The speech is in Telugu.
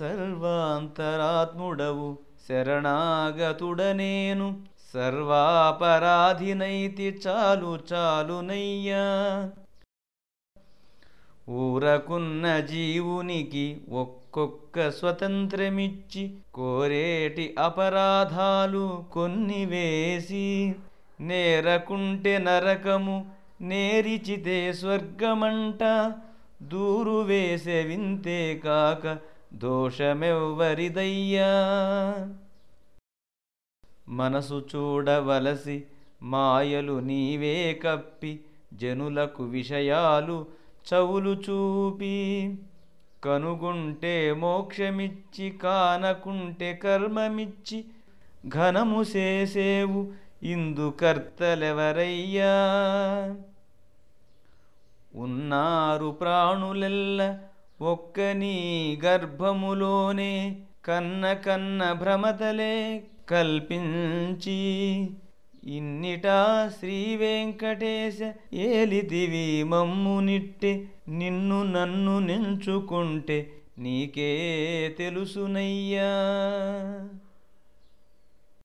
సర్వాంతరాత్ముడవు శరణాగతుడనేను. సర్వాపరాధినైతి చాలు చాలునయ్యా ఊరకున్న జీవునికి ఒక్కొక్క స్వతంత్రమిచ్చి కోరేటి అపరాధాలు కొన్ని వేసి నేరకుంటే నరకము నేరిచితే స్వర్గమంట. దూరు వేసే వింతే కాక దోషమెవ్వరిదయ్యా? మనసు చూడవలసి మాయలు నీవే కప్పి జనులకు విషయాలు చవులు చూపి. కనుగుంటే మోక్షమిచ్చి కానకుంటే కర్మమిచ్చి ఘనము చేసేవు ఇందుకర్తలెవరయ్యా ఉన్నారు ప్రాణులెల్ల ఒక్క నీ గర్భములోనే కన్న కన్న భ్రమతలే కల్పించి ఇన్నిటా శ్రీ వెంకటేశ ఏలిదివి మమ్మునిట్టె నిన్ను నన్ను నెంచుకుంటే నీకే తెలుసునయ్యా.